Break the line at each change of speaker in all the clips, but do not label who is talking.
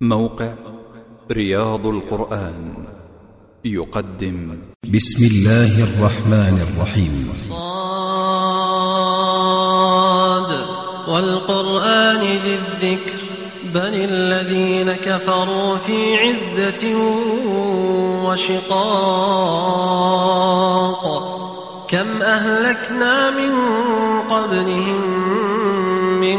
موقع رياض القرآن يقدم.
بسم الله الرحمن الرحيم.
صاد والقرآن ذي الذكر بل الذين كفروا في عزة وشقاق. كم أهلكنا من قبلهم من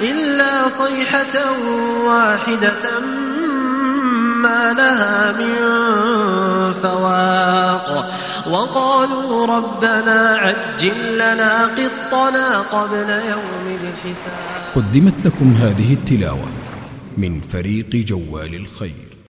إلا صيحة واحدة ما لها من فواق. وقالوا ربنا عجل لنا قطنا قبل يوم الحساب.
قدمت لكم هذه التلاوة من فريق جوال الخير.